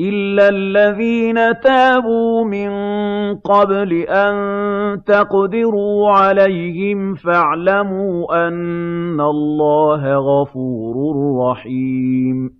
إِلَّا الَّذِينَ تَابُوا مِن قَبْلِ أَن تَقْدِرُوا عَلَيْهِمْ فَاعْلَمُوا أَنَّ اللَّهَ غَفُورٌ رَّحِيمٌ